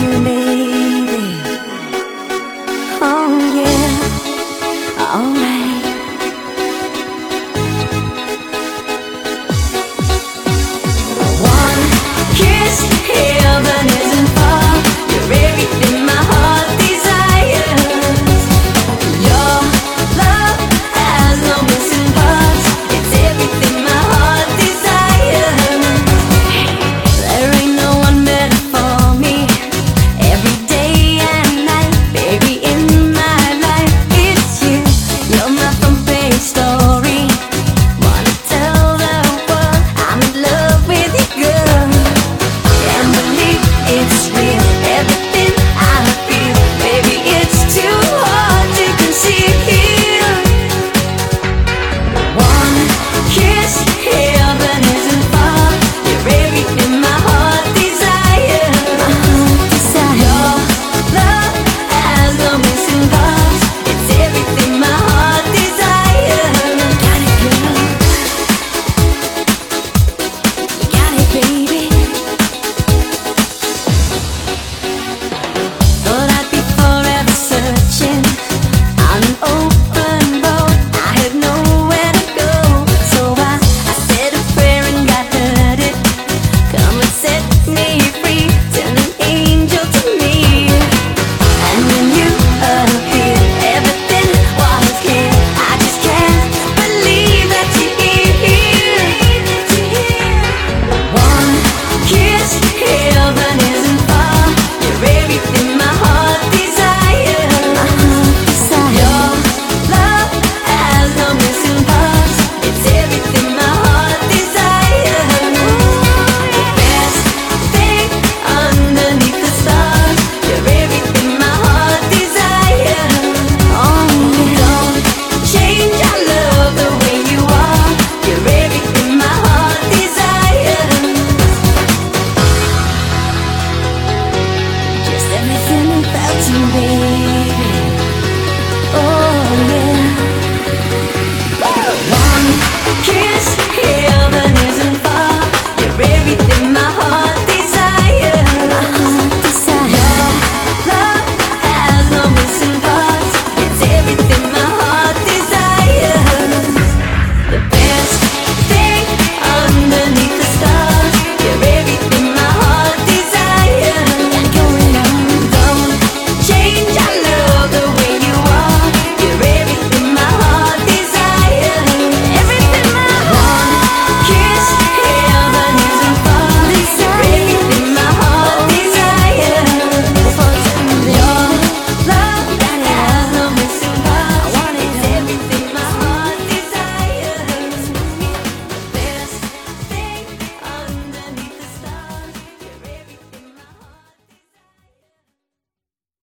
you, baby. Oh yeah, alright. to be